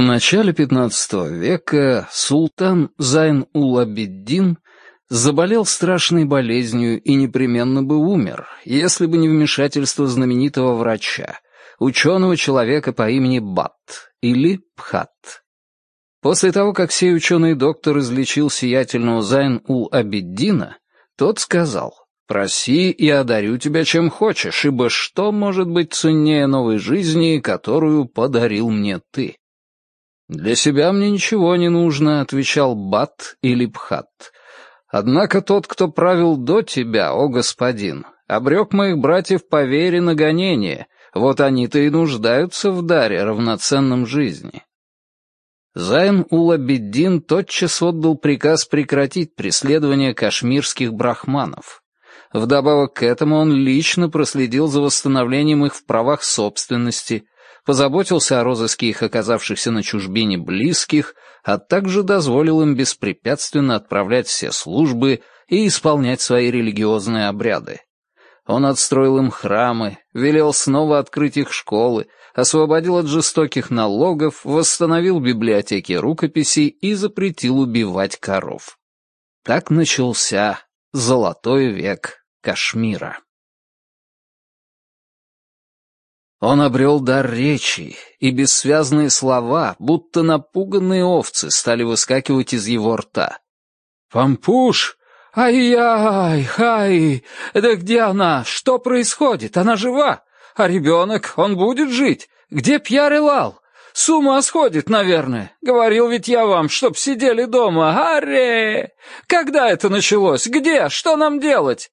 В начале XV века султан Зайн-ул-Абиддин заболел страшной болезнью и непременно бы умер, если бы не вмешательство знаменитого врача, ученого человека по имени Бат или Пхат. После того, как сей ученый доктор излечил сиятельного Зайн-ул-Абиддина, тот сказал, «Проси, и одарю тебя чем хочешь, ибо что может быть ценнее новой жизни, которую подарил мне ты?» «Для себя мне ничего не нужно», — отвечал Бат или Пхат. «Однако тот, кто правил до тебя, о господин, обрек моих братьев по вере на гонение, вот они-то и нуждаются в даре, равноценном жизни». Зайн Улабеддин тотчас отдал приказ прекратить преследование кашмирских брахманов. Вдобавок к этому он лично проследил за восстановлением их в правах собственности, позаботился о розыске их оказавшихся на чужбине близких, а также дозволил им беспрепятственно отправлять все службы и исполнять свои религиозные обряды. Он отстроил им храмы, велел снова открыть их школы, освободил от жестоких налогов, восстановил библиотеки рукописей и запретил убивать коров. Так начался Золотой век Кашмира. Он обрел дар речи, и бессвязные слова, будто напуганные овцы, стали выскакивать из его рта. «Пампуш! Ай-яй! Хай! Да где она? Что происходит? Она жива? А ребенок, он будет жить? Где Пьяр и Лал? С ума сходит, наверное. Говорил ведь я вам, чтоб сидели дома. Аре! Когда это началось? Где? Что нам делать?»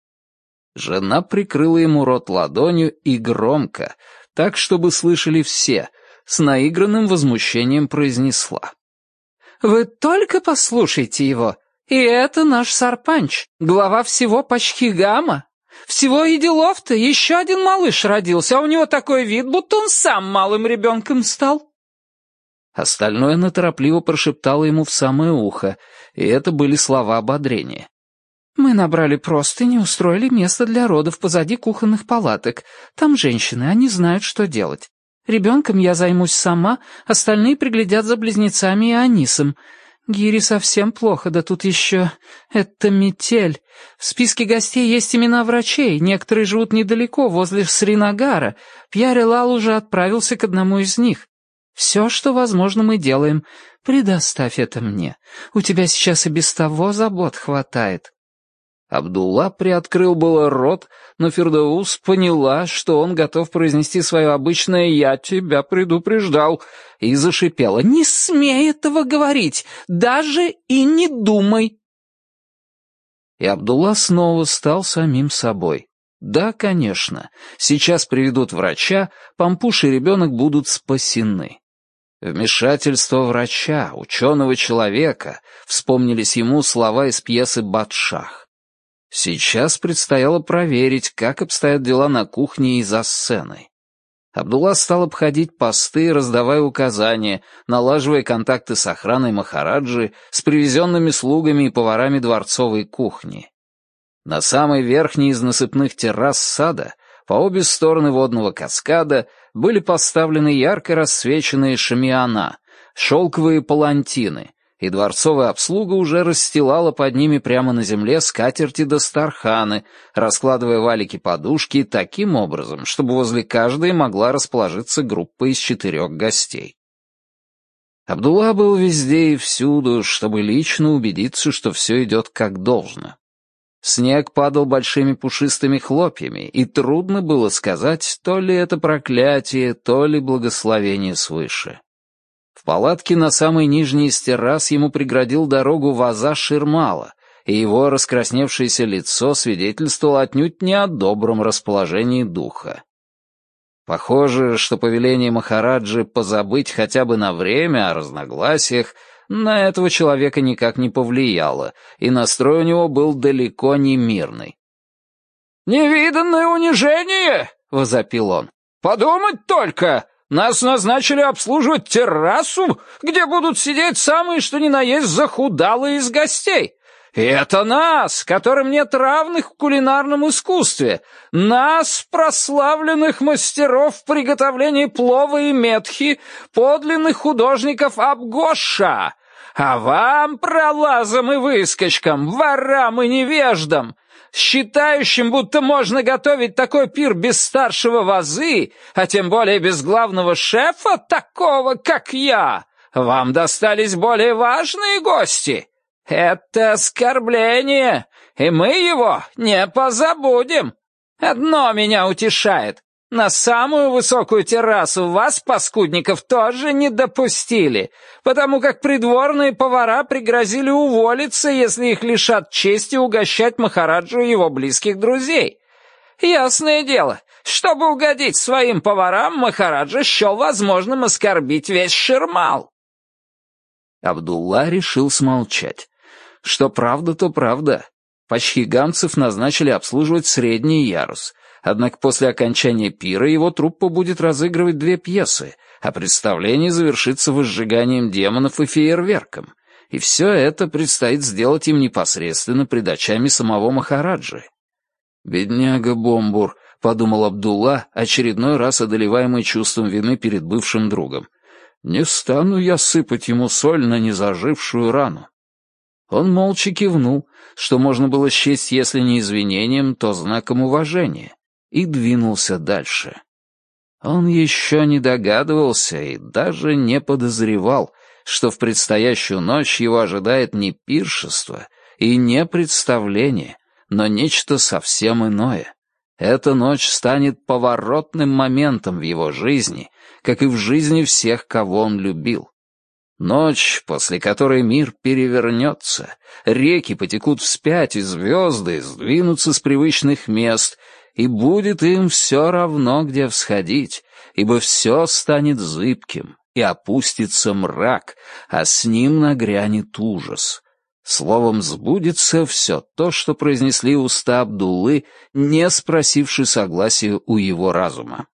Жена прикрыла ему рот ладонью и громко, так, чтобы слышали все, с наигранным возмущением произнесла. «Вы только послушайте его. И это наш Сарпанч, глава всего Пачхигама. Всего и делов-то еще один малыш родился, а у него такой вид, будто он сам малым ребенком стал». Остальное она торопливо прошептала ему в самое ухо, и это были слова ободрения. Мы набрали простыни, устроили место для родов позади кухонных палаток. Там женщины, они знают, что делать. Ребенком я займусь сама, остальные приглядят за близнецами и Анисом. Гири совсем плохо, да тут еще... Это метель. В списке гостей есть имена врачей, некоторые живут недалеко, возле Сринагара. Пьяре Лал уже отправился к одному из них. Все, что возможно, мы делаем. Предоставь это мне. У тебя сейчас и без того забот хватает. Абдулла приоткрыл было рот, но Фердаус поняла, что он готов произнести свое обычное «я тебя предупреждал», и зашипела «Не смей этого говорить, даже и не думай». И Абдулла снова стал самим собой. Да, конечно, сейчас приведут врача, Пампуш и ребенок будут спасены. Вмешательство врача, ученого человека, вспомнились ему слова из пьесы «Батшах». Сейчас предстояло проверить, как обстоят дела на кухне и за сценой. Абдулла стал обходить посты, раздавая указания, налаживая контакты с охраной Махараджи, с привезенными слугами и поварами дворцовой кухни. На самой верхней из насыпных террас сада, по обе стороны водного каскада, были поставлены ярко рассвеченные шамиана, шелковые палантины, и дворцовая обслуга уже расстилала под ними прямо на земле скатерти до старханы, раскладывая валики-подушки таким образом, чтобы возле каждой могла расположиться группа из четырех гостей. Абдулла был везде и всюду, чтобы лично убедиться, что все идет как должно. Снег падал большими пушистыми хлопьями, и трудно было сказать, то ли это проклятие, то ли благословение свыше палатке на самой нижней из террас ему преградил дорогу ваза Ширмала, и его раскрасневшееся лицо свидетельствовало отнюдь не о добром расположении духа. Похоже, что повеление Махараджи позабыть хотя бы на время о разногласиях на этого человека никак не повлияло, и настрой у него был далеко не мирный. «Невиданное унижение!» — возопил он. «Подумать только! Нас назначили обслуживать террасу, где будут сидеть самые что ни на есть захудалые из гостей. И это нас, которым нет равных в кулинарном искусстве, нас, прославленных мастеров в приготовлении плова и метхи, подлинных художников Абгоша, а вам, пролазам и выскочкам, ворам и невеждам, считающим, будто можно готовить такой пир без старшего вазы, а тем более без главного шефа, такого, как я, вам достались более важные гости. Это оскорбление, и мы его не позабудем. Одно меня утешает. На самую высокую террасу вас, паскудников, тоже не допустили, потому как придворные повара пригрозили уволиться, если их лишат чести угощать Махараджу и его близких друзей. Ясное дело, чтобы угодить своим поварам, Махараджа счел возможным оскорбить весь Шермал. Абдулла решил смолчать. Что правда, то правда. Почхиганцев назначили обслуживать средний ярус, Однако после окончания пира его труппа будет разыгрывать две пьесы, а представление завершится возжиганием демонов и фейерверком. И все это предстоит сделать им непосредственно пред самого Махараджи. «Бедняга Бомбур», — подумал Абдулла, очередной раз одолеваемый чувством вины перед бывшим другом. «Не стану я сыпать ему соль на незажившую рану». Он молча кивнул, что можно было счесть, если не извинением, то знаком уважения и двинулся дальше. Он еще не догадывался и даже не подозревал, что в предстоящую ночь его ожидает не пиршество и не представление, но нечто совсем иное. Эта ночь станет поворотным моментом в его жизни, как и в жизни всех, кого он любил. Ночь, после которой мир перевернется, реки потекут вспять, и звезды сдвинутся с привычных мест, и будет им все равно, где всходить, ибо все станет зыбким, и опустится мрак, а с ним нагрянет ужас. Словом, сбудется все то, что произнесли уста Абдуллы, не спросивши согласия у его разума.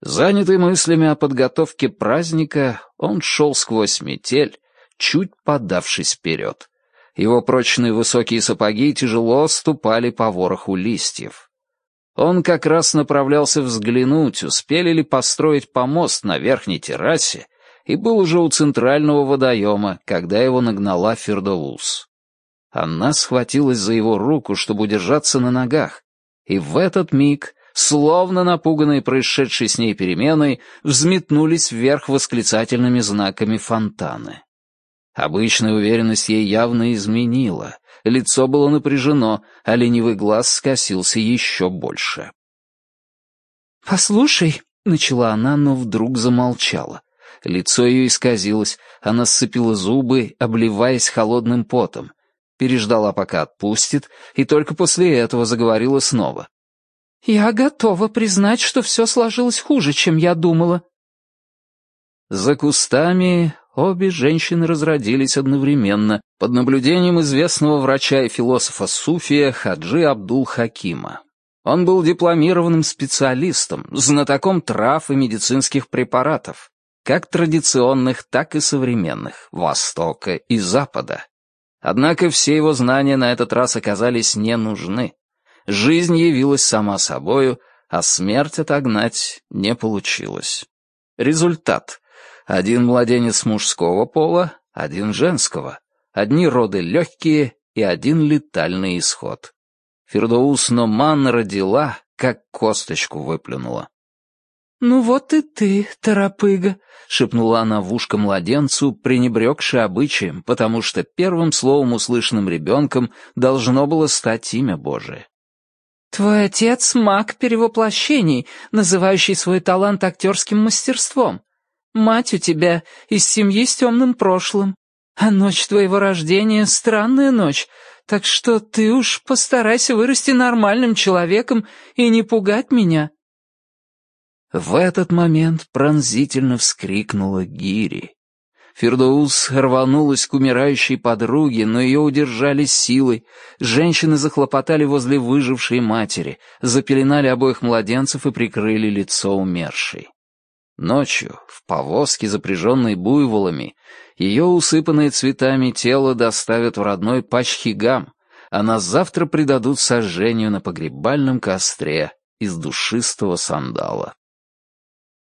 Занятый мыслями о подготовке праздника, он шел сквозь метель, чуть подавшись вперед. Его прочные высокие сапоги тяжело ступали по вороху листьев. Он как раз направлялся взглянуть, успели ли построить помост на верхней террасе, и был уже у центрального водоема, когда его нагнала Фердоус. Она схватилась за его руку, чтобы удержаться на ногах, и в этот миг, словно напуганные происшедшей с ней переменой, взметнулись вверх восклицательными знаками фонтаны. Обычная уверенность ей явно изменила. Лицо было напряжено, а ленивый глаз скосился еще больше. «Послушай», — начала она, но вдруг замолчала. Лицо ее исказилось, она сцепила зубы, обливаясь холодным потом. Переждала, пока отпустит, и только после этого заговорила снова. «Я готова признать, что все сложилось хуже, чем я думала». За кустами Обе женщины разродились одновременно под наблюдением известного врача и философа Суфия Хаджи Абдул-Хакима. Он был дипломированным специалистом, знатоком трав и медицинских препаратов, как традиционных, так и современных, Востока и Запада. Однако все его знания на этот раз оказались не нужны. Жизнь явилась сама собою, а смерть отогнать не получилось. Результат один младенец мужского пола, один женского. Одни роды легкие и один летальный исход. Фердоус Номан родила, как косточку выплюнула. «Ну вот и ты, торопыга», — шепнула она в ушко младенцу, пренебрегши обычаем, потому что первым словом, услышанным ребенком, должно было стать имя Божие. «Твой отец — маг перевоплощений, называющий свой талант актерским мастерством. Мать у тебя из семьи с темным прошлым, а ночь твоего рождения — странная ночь, так что ты уж постарайся вырасти нормальным человеком и не пугать меня». В этот момент пронзительно вскрикнула Гири. Фердоус рванулась к умирающей подруге, но ее удержали силой. Женщины захлопотали возле выжившей матери, запеленали обоих младенцев и прикрыли лицо умершей. Ночью, в повозке, запряженной буйволами, ее усыпанное цветами тело доставят в родной Пачхигам, а на завтра предадут сожжению на погребальном костре из душистого сандала.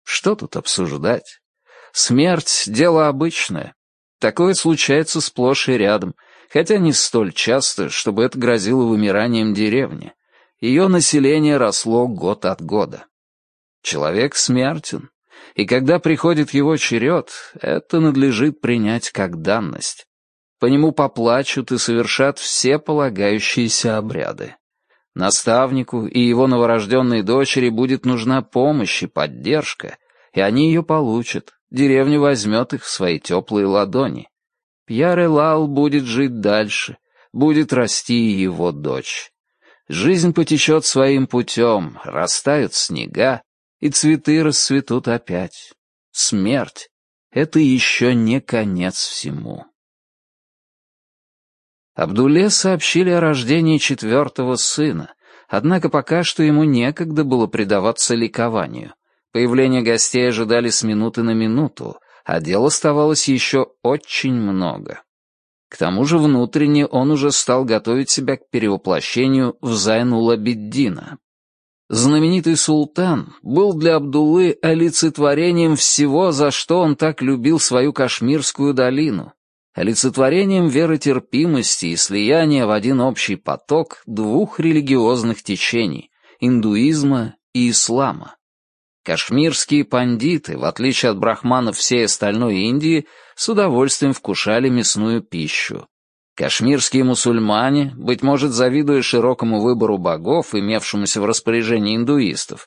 Что тут обсуждать? Смерть — дело обычное. Такое случается сплошь и рядом, хотя не столь часто, чтобы это грозило вымиранием деревни. Ее население росло год от года. Человек смертен, и когда приходит его черед, это надлежит принять как данность. По нему поплачут и совершат все полагающиеся обряды. Наставнику и его новорожденной дочери будет нужна помощь и поддержка, и они ее получат, деревня возьмет их в свои теплые ладони. Пьяр Лал будет жить дальше, будет расти его дочь. Жизнь потечет своим путем, растают снега, и цветы расцветут опять. Смерть — это еще не конец всему. Абдуле сообщили о рождении четвертого сына, однако пока что ему некогда было предаваться ликованию. Появление гостей ожидали с минуты на минуту, а дел оставалось еще очень много. К тому же внутренне он уже стал готовить себя к перевоплощению в Зайнула Биддина. Знаменитый султан был для Абдуллы олицетворением всего, за что он так любил свою Кашмирскую долину, олицетворением веротерпимости и слияния в один общий поток двух религиозных течений — индуизма и ислама. Кашмирские пандиты, в отличие от брахманов всей остальной Индии, с удовольствием вкушали мясную пищу, Кашмирские мусульмане, быть может, завидуя широкому выбору богов, имевшемуся в распоряжении индуистов,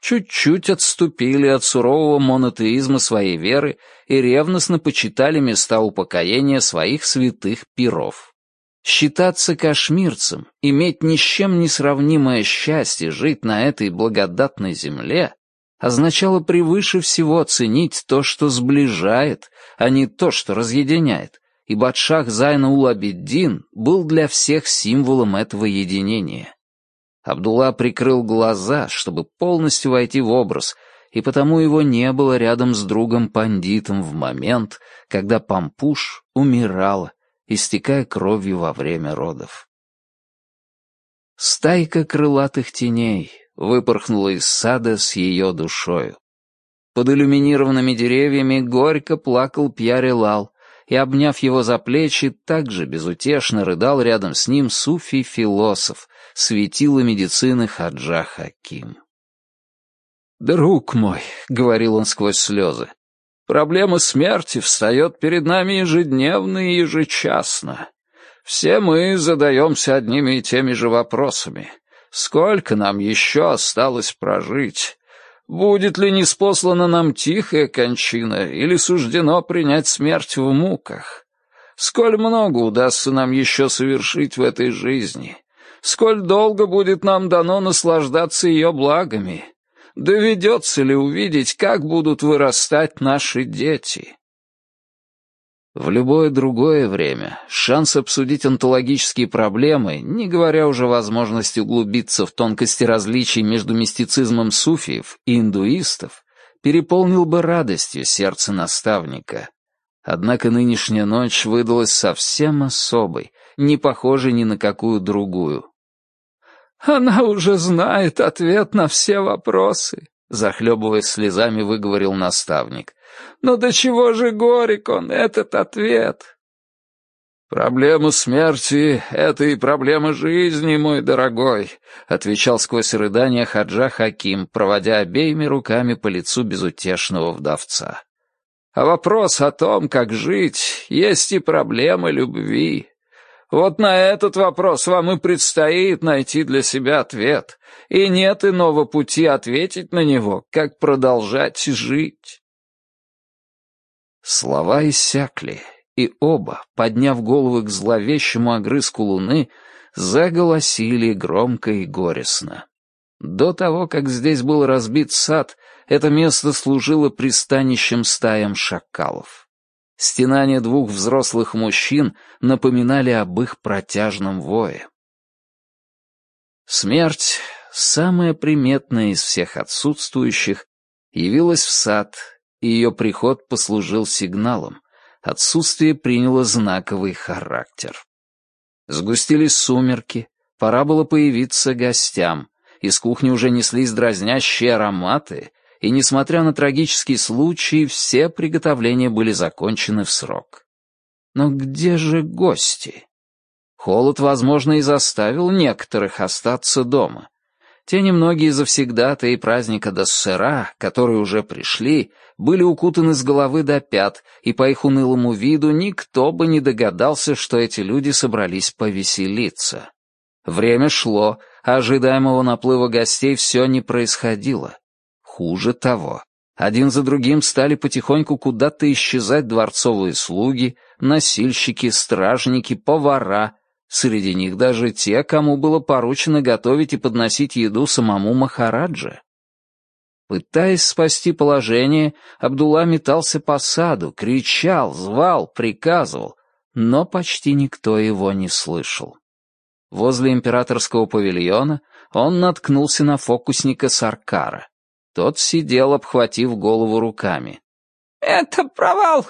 чуть-чуть отступили от сурового монотеизма своей веры и ревностно почитали места упокоения своих святых пиров. Считаться кашмирцем, иметь ни с чем не сравнимое счастье жить на этой благодатной земле, означало превыше всего ценить то, что сближает, а не то, что разъединяет, и Бадшах Зайн-ул-Абидин был для всех символом этого единения. Абдулла прикрыл глаза, чтобы полностью войти в образ, и потому его не было рядом с другом-пандитом в момент, когда Пампуш умирала, истекая кровью во время родов. Стайка крылатых теней выпорхнула из сада с ее душою. Под иллюминированными деревьями горько плакал Пьяре Лал, и, обняв его за плечи, также безутешно рыдал рядом с ним суфий-философ, светило медицины Хаджа Хаким. «Друг мой», — говорил он сквозь слезы, — «проблема смерти встает перед нами ежедневно и ежечасно. Все мы задаемся одними и теми же вопросами. Сколько нам еще осталось прожить? Будет ли неспослана нам тихая кончина или суждено принять смерть в муках? Сколь много удастся нам еще совершить в этой жизни? Сколь долго будет нам дано наслаждаться ее благами? Доведется ли увидеть, как будут вырастать наши дети?» В любое другое время шанс обсудить онтологические проблемы, не говоря уже о возможности углубиться в тонкости различий между мистицизмом суфиев и индуистов, переполнил бы радостью сердце наставника. Однако нынешняя ночь выдалась совсем особой, не похожей ни на какую другую. «Она уже знает ответ на все вопросы», — захлебываясь слезами, выговорил наставник. Но до чего же горек он, этот ответ? «Проблема смерти — это и проблема жизни, мой дорогой», — отвечал сквозь рыдания Хаджа Хаким, проводя обеими руками по лицу безутешного вдовца. «А вопрос о том, как жить, есть и проблема любви. Вот на этот вопрос вам и предстоит найти для себя ответ, и нет иного пути ответить на него, как продолжать жить». Слова иссякли, и оба, подняв головы к зловещему огрызку луны, заголосили громко и горестно. До того, как здесь был разбит сад, это место служило пристанищем стаям шакалов. Стенания двух взрослых мужчин напоминали об их протяжном вое. Смерть, самая приметная из всех отсутствующих, явилась в сад, и ее приход послужил сигналом. Отсутствие приняло знаковый характер. Сгустились сумерки, пора было появиться гостям. Из кухни уже неслись дразнящие ароматы, и, несмотря на трагический случай, все приготовления были закончены в срок. Но где же гости? Холод, возможно, и заставил некоторых остаться дома. Те немногие завсегдатые праздника Доссера, которые уже пришли, были укутаны с головы до пят, и по их унылому виду никто бы не догадался, что эти люди собрались повеселиться. Время шло, а ожидаемого наплыва гостей все не происходило. Хуже того, один за другим стали потихоньку куда-то исчезать дворцовые слуги, носильщики, стражники, повара, Среди них даже те, кому было поручено готовить и подносить еду самому Махараджа. Пытаясь спасти положение, Абдулла метался по саду, кричал, звал, приказывал, но почти никто его не слышал. Возле императорского павильона он наткнулся на фокусника Саркара. Тот сидел, обхватив голову руками. «Это провал!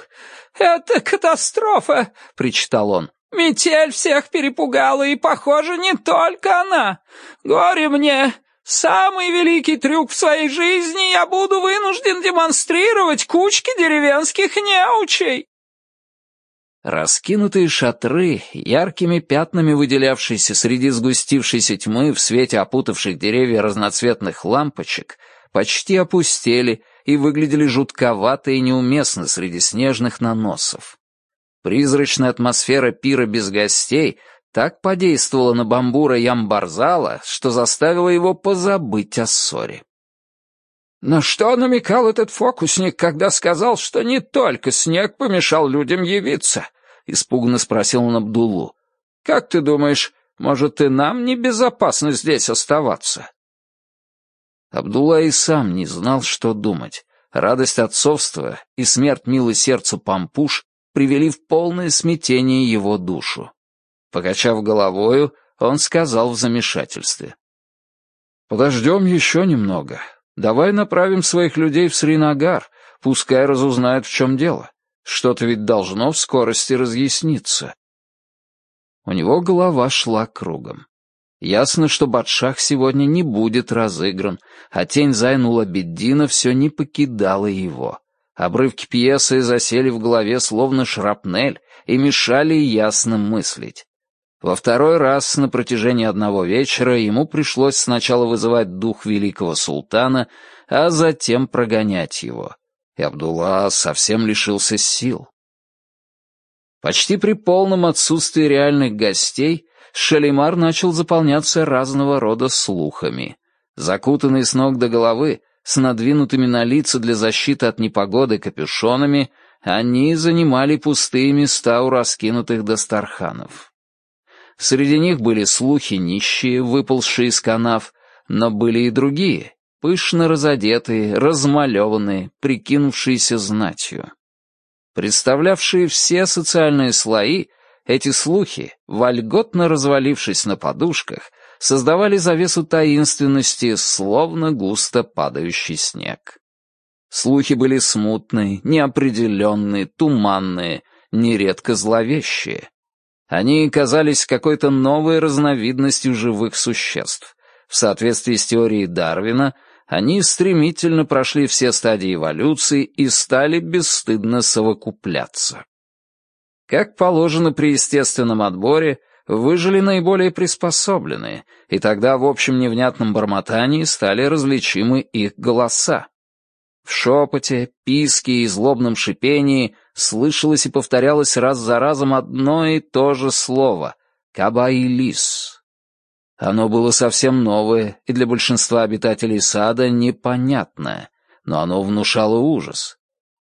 Это катастрофа!» — причитал он. Метель всех перепугала, и, похоже, не только она. Горе мне! Самый великий трюк в своей жизни я буду вынужден демонстрировать кучке деревенских неучей!» Раскинутые шатры, яркими пятнами выделявшиеся среди сгустившейся тьмы в свете опутавших деревья разноцветных лампочек, почти опустели и выглядели жутковато и неуместно среди снежных наносов. Призрачная атмосфера пира без гостей так подействовала на бамбура Ямбарзала, что заставила его позабыть о ссоре. «На что намекал этот фокусник, когда сказал, что не только снег помешал людям явиться?» — испуганно спросил он Абдулу. «Как ты думаешь, может, и нам небезопасно здесь оставаться?» Абдулла и сам не знал, что думать. Радость отцовства и смерть милой сердцу Пампуш привели в полное смятение его душу. Покачав головою, он сказал в замешательстве. «Подождем еще немного. Давай направим своих людей в Сринагар, пускай разузнают, в чем дело. Что-то ведь должно в скорости разъясниться». У него голова шла кругом. Ясно, что Батшах сегодня не будет разыгран, а тень Зайнула Беддина все не покидала его. Обрывки пьесы засели в голове словно шрапнель и мешали ясно мыслить. Во второй раз на протяжении одного вечера ему пришлось сначала вызывать дух великого султана, а затем прогонять его. И Абдулла совсем лишился сил. Почти при полном отсутствии реальных гостей Шалимар начал заполняться разного рода слухами. Закутанный с ног до головы, с надвинутыми на лица для защиты от непогоды капюшонами, они занимали пустые места у раскинутых достарханов. Среди них были слухи нищие, выползшие из канав, но были и другие, пышно разодетые, размалеванные, прикинувшиеся знатью. Представлявшие все социальные слои, эти слухи, вольготно развалившись на подушках, создавали завесу таинственности, словно густо падающий снег. Слухи были смутные, неопределенные, туманные, нередко зловещие. Они казались какой-то новой разновидностью живых существ. В соответствии с теорией Дарвина, они стремительно прошли все стадии эволюции и стали бесстыдно совокупляться. Как положено при естественном отборе, выжили наиболее приспособленные, и тогда в общем невнятном бормотании стали различимы их голоса. В шепоте, писке и злобном шипении слышалось и повторялось раз за разом одно и то же слово — «кабаилис». Оно было совсем новое и для большинства обитателей сада непонятное, но оно внушало ужас.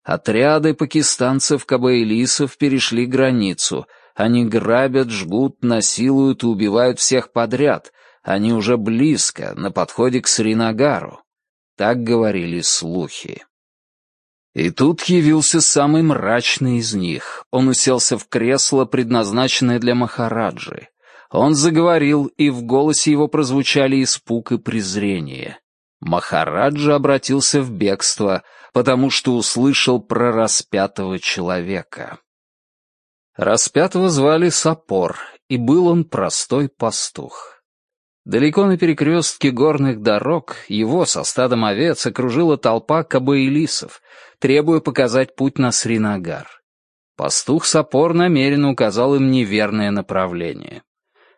Отряды пакистанцев-кабаилисов перешли границу — они грабят, жгут, насилуют и убивают всех подряд. Они уже близко, на подходе к Сринагару. Так говорили слухи. И тут явился самый мрачный из них. Он уселся в кресло, предназначенное для Махараджи. Он заговорил, и в голосе его прозвучали испуг и презрение. Махараджа обратился в бегство, потому что услышал про распятого человека. Распятого звали Сапор, и был он простой пастух. Далеко на перекрестке горных дорог его со стадом овец окружила толпа кабаилисов, требуя показать путь на Сринагар. Пастух Сапор намеренно указал им неверное направление.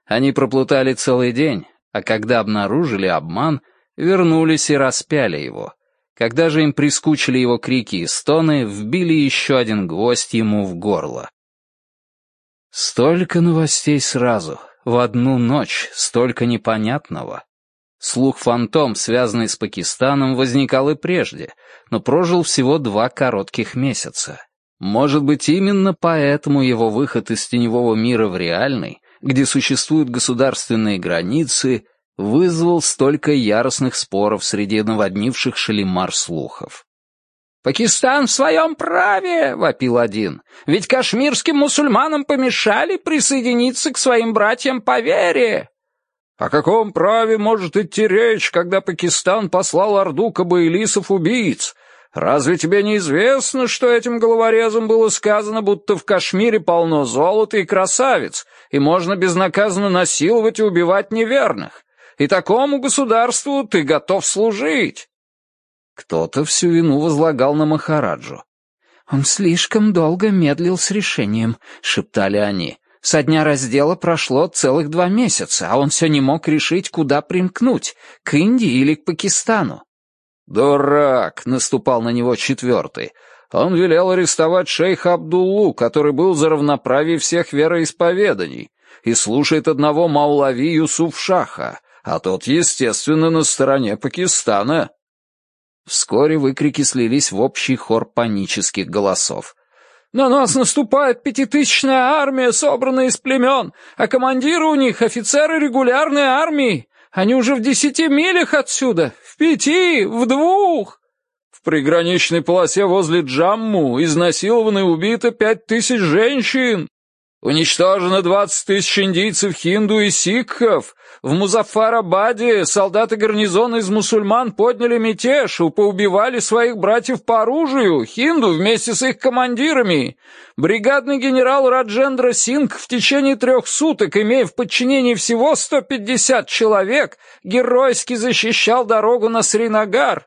Они проплутали целый день, а когда обнаружили обман, вернулись и распяли его. Когда же им прискучили его крики и стоны, вбили еще один гвоздь ему в горло. Столько новостей сразу, в одну ночь, столько непонятного. Слух «Фантом», связанный с Пакистаном, возникал и прежде, но прожил всего два коротких месяца. Может быть, именно поэтому его выход из теневого мира в реальный, где существуют государственные границы, вызвал столько яростных споров среди наводнивших Шалимар слухов. «Пакистан в своем праве!» — вопил один. «Ведь кашмирским мусульманам помешали присоединиться к своим братьям по вере!» «О каком праве может идти речь, когда Пакистан послал орду кабаилисов-убийц? Разве тебе не известно, что этим головорезом было сказано, будто в Кашмире полно золота и красавиц, и можно безнаказанно насиловать и убивать неверных? И такому государству ты готов служить?» Кто-то всю вину возлагал на Махараджу. «Он слишком долго медлил с решением», — шептали они. «Со дня раздела прошло целых два месяца, а он все не мог решить, куда примкнуть, к Индии или к Пакистану». «Дурак!» — наступал на него четвертый. Он велел арестовать шейха Абдуллу, который был за равноправие всех вероисповеданий, и слушает одного Маулави Юсуф Шаха, а тот, естественно, на стороне Пакистана. Вскоре выкрики слились в общий хор панических голосов. «На нас наступает пятитысячная армия, собранная из племен, а командиры у них — офицеры регулярной армии. Они уже в десяти милях отсюда, в пяти, в двух!» В приграничной полосе возле Джамму изнасилованы и убито пять тысяч женщин. Уничтожено двадцать тысяч индийцев, хинду и сикхов. В Музаффарабаде солдаты гарнизона из мусульман подняли мятеж и поубивали своих братьев по оружию, хинду вместе с их командирами. Бригадный генерал Раджендра Синг в течение трех суток, имея в подчинении всего 150 человек, геройски защищал дорогу на Сринагар.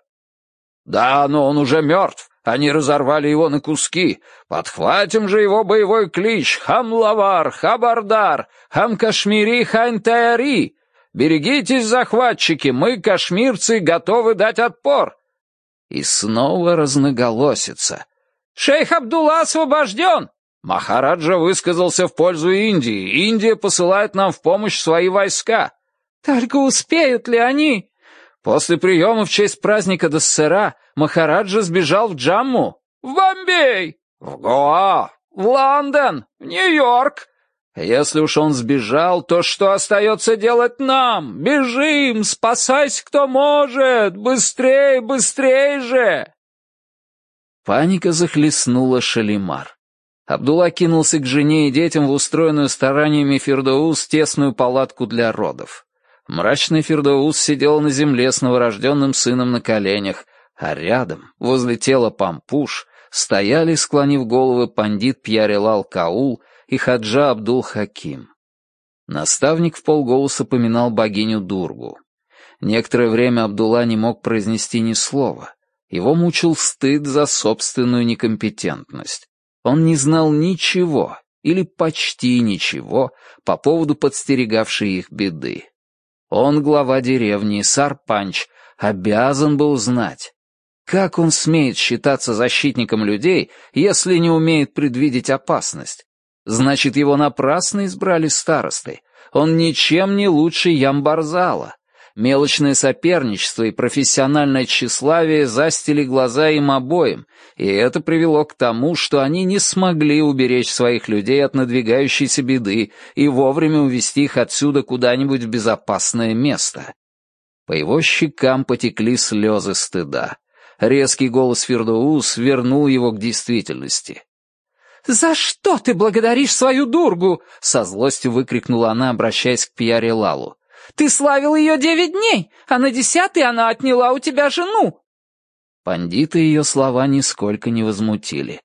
Да, но он уже мертв. Они разорвали его на куски. Подхватим же его боевой клич «Хамлавар», «Хабардар», «Хамкашмири», «Хайн-Таяри». Берегитесь, захватчики, мы, кашмирцы, готовы дать отпор. И снова разноголосица. Шейх Абдулла освобожден. Махараджа высказался в пользу Индии. Индия посылает нам в помощь свои войска. Только успеют ли они? После приема в честь праздника Дассера Махараджа сбежал в Джамму. В Бомбей! В Гоа! В Лондон! В Нью-Йорк! Если уж он сбежал, то что остается делать нам? Бежим, спасайся, кто может! Быстрей, быстрей же!» Паника захлестнула Шалимар. Абдулла кинулся к жене и детям в устроенную стараниями Фердоус тесную палатку для родов. Мрачный Фердоус сидел на земле с новорожденным сыном на коленях, а рядом, возле тела Пампуш, стояли, склонив головы, пандит Пьярелал Каул и Хаджа Абдул-Хаким. Наставник в полголоса поминал богиню Дургу. Некоторое время Абдулла не мог произнести ни слова. Его мучил стыд за собственную некомпетентность. Он не знал ничего, или почти ничего, по поводу подстерегавшей их беды. Он, глава деревни, Сарпанч, обязан был знать. Как он смеет считаться защитником людей, если не умеет предвидеть опасность? Значит, его напрасно избрали старостой. Он ничем не лучше Ямбарзала. Мелочное соперничество и профессиональное тщеславие застили глаза им обоим, и это привело к тому, что они не смогли уберечь своих людей от надвигающейся беды и вовремя увести их отсюда куда-нибудь в безопасное место. По его щекам потекли слезы стыда. Резкий голос Фердоус вернул его к действительности. «За что ты благодаришь свою дургу?» — со злостью выкрикнула она, обращаясь к Пьяре Лалу. Ты славил ее девять дней, а на десятый она отняла у тебя жену!» Пандиты ее слова нисколько не возмутили.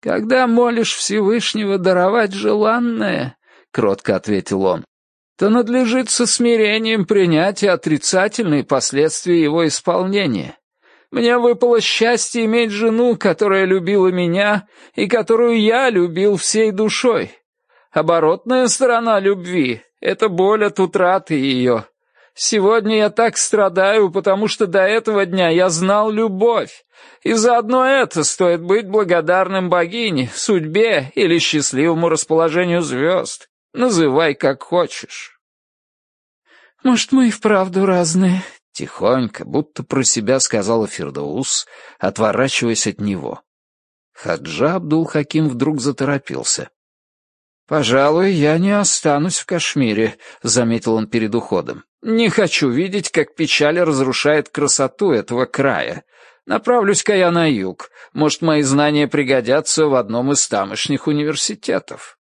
«Когда молишь Всевышнего даровать желанное, — кротко ответил он, — то надлежит со смирением принять и отрицательные последствия его исполнения. Мне выпало счастье иметь жену, которая любила меня и которую я любил всей душой. Оборотная сторона любви — это боль от утраты ее. Сегодня я так страдаю, потому что до этого дня я знал любовь. И заодно это стоит быть благодарным богине, судьбе или счастливому расположению звезд. Называй как хочешь. «Может, мы и вправду разные?» Тихонько, будто про себя сказала Фердоус, отворачиваясь от него. Хаджа Абдул-Хаким вдруг заторопился. «Пожалуй, я не останусь в Кашмире», — заметил он перед уходом. «Не хочу видеть, как печаль разрушает красоту этого края. Направлюсь-ка я на юг. Может, мои знания пригодятся в одном из тамошних университетов».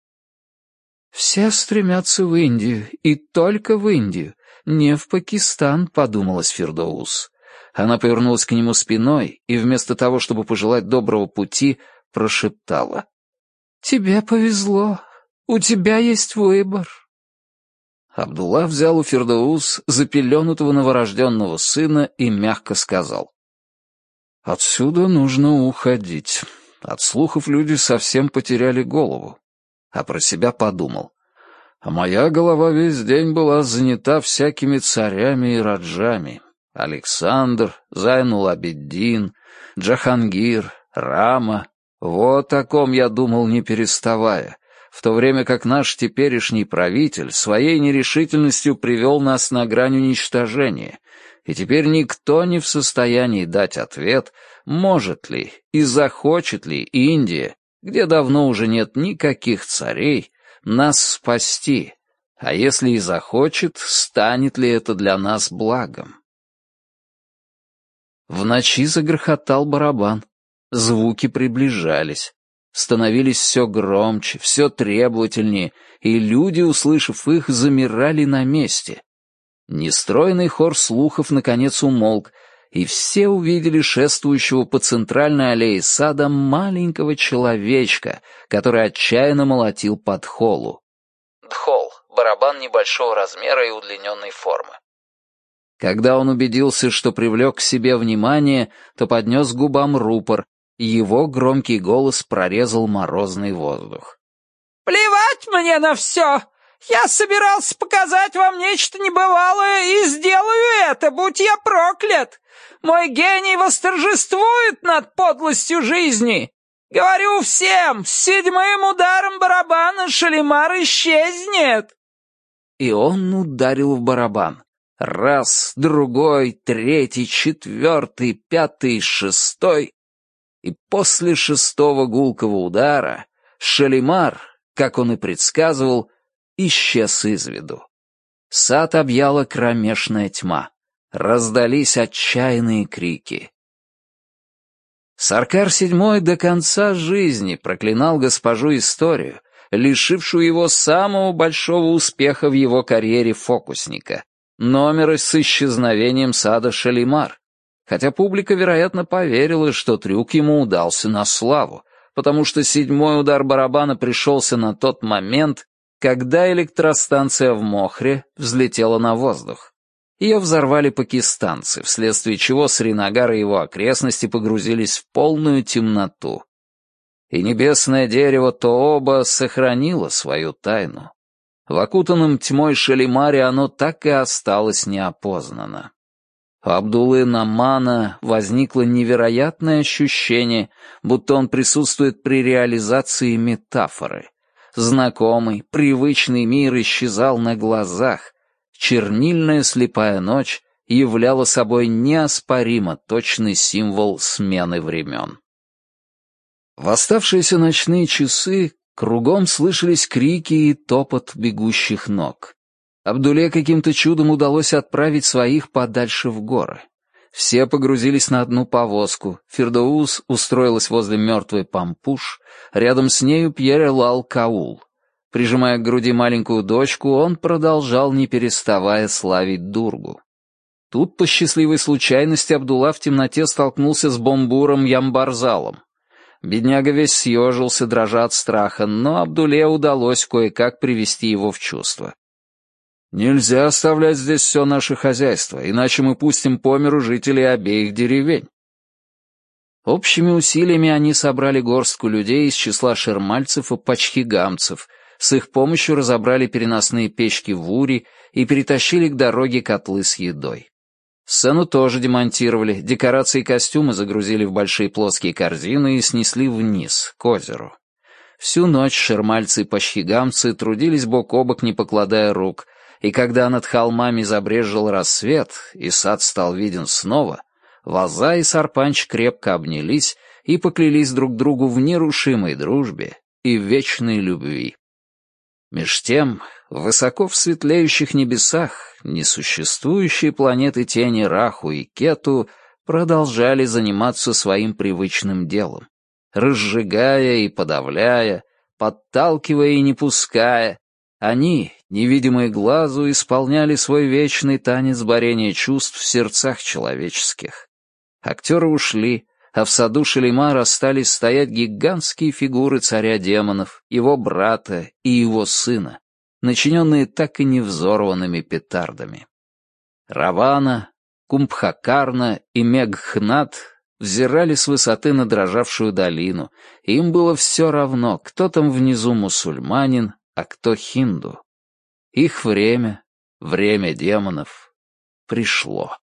«Все стремятся в Индию, и только в Индию, не в Пакистан», — подумалась Фердоус. Она повернулась к нему спиной и вместо того, чтобы пожелать доброго пути, прошептала. «Тебе повезло. У тебя есть выбор». Абдулла взял у Фердоус запеленутого новорожденного сына и мягко сказал. «Отсюда нужно уходить. От слухов люди совсем потеряли голову». А про себя подумал. А моя голова весь день была занята всякими царями и раджами. Александр, Зайнул Абиддин, Джахангир, Рама. Вот о ком я думал, не переставая в то время как наш теперешний правитель своей нерешительностью привел нас на грань уничтожения, и теперь никто не в состоянии дать ответ, может ли и захочет ли Индия, где давно уже нет никаких царей, нас спасти, а если и захочет, станет ли это для нас благом? В ночи загрохотал барабан. Звуки приближались становились все громче, все требовательнее, и люди, услышав их, замирали на месте. Нестройный хор слухов наконец умолк, и все увидели шествующего по центральной аллее сада маленького человечка, который отчаянно молотил под холу. Дхол — барабан небольшого размера и удлиненной формы. Когда он убедился, что привлек к себе внимание, то поднес к губам рупор, его громкий голос прорезал морозный воздух. «Плевать мне на все! Я собирался показать вам нечто небывалое и сделаю это, будь я проклят! Мой гений восторжествует над подлостью жизни! Говорю всем, с седьмым ударом барабана Шалимар исчезнет!» И он ударил в барабан. Раз, другой, третий, четвертый, пятый, шестой и после шестого гулкого удара Шалимар, как он и предсказывал, исчез из виду. Сад объяла кромешная тьма. Раздались отчаянные крики. Саркар VII до конца жизни проклинал госпожу историю, лишившую его самого большого успеха в его карьере фокусника — номера с исчезновением сада Шалимар, хотя публика, вероятно, поверила, что трюк ему удался на славу, потому что седьмой удар барабана пришелся на тот момент, когда электростанция в Мохре взлетела на воздух. Ее взорвали пакистанцы, вследствие чего Сринагар и его окрестности погрузились в полную темноту. И небесное дерево Тооба сохранило свою тайну. В окутанном тьмой Шалимаре оно так и осталось неопознано. У Абдулы Намана возникло невероятное ощущение, будто он присутствует при реализации метафоры. Знакомый, привычный мир исчезал на глазах. Чернильная слепая ночь являла собой неоспоримо точный символ смены времен. В оставшиеся ночные часы кругом слышались крики и топот бегущих ног. Абдуле каким-то чудом удалось отправить своих подальше в горы. Все погрузились на одну повозку. Фердоус устроилась возле мертвой Пампуш, рядом с нею Пьер Лал Каул. Прижимая к груди маленькую дочку, он продолжал, не переставая, славить Дургу. Тут, по счастливой случайности, Абдулла в темноте столкнулся с бомбуром Ямбарзалом. Бедняга весь съежился, дрожа от страха, но Абдуле удалось кое-как привести его в чувство. «Нельзя оставлять здесь все наше хозяйство, иначе мы пустим по миру жителей обеих деревень». Общими усилиями они собрали горстку людей из числа шермальцев и почхигамцев, с их помощью разобрали переносные печки в Ури и перетащили к дороге котлы с едой. Сцену тоже демонтировали, декорации и костюмы загрузили в большие плоские корзины и снесли вниз, к озеру. Всю ночь шермальцы и пощегамцы трудились бок о бок, не покладая рук, и когда над холмами забрежил рассвет, и сад стал виден снова, Ваза и Сарпанч крепко обнялись и поклялись друг другу в нерушимой дружбе и вечной любви. Меж тем, высоко в светлеющих небесах несуществующие планеты тени Раху и Кету продолжали заниматься своим привычным делом, разжигая и подавляя, подталкивая и не пуская. Они, невидимые глазу, исполняли свой вечный танец борения чувств в сердцах человеческих. Актеры ушли, а в саду Шалимара остались стоять гигантские фигуры царя демонов, его брата и его сына, начиненные так и не взорванными петардами. Равана, Кумбхакарна и Мегхнат взирали с высоты на дрожавшую долину, им было все равно, кто там внизу мусульманин, а кто хинду. Их время, время демонов, пришло.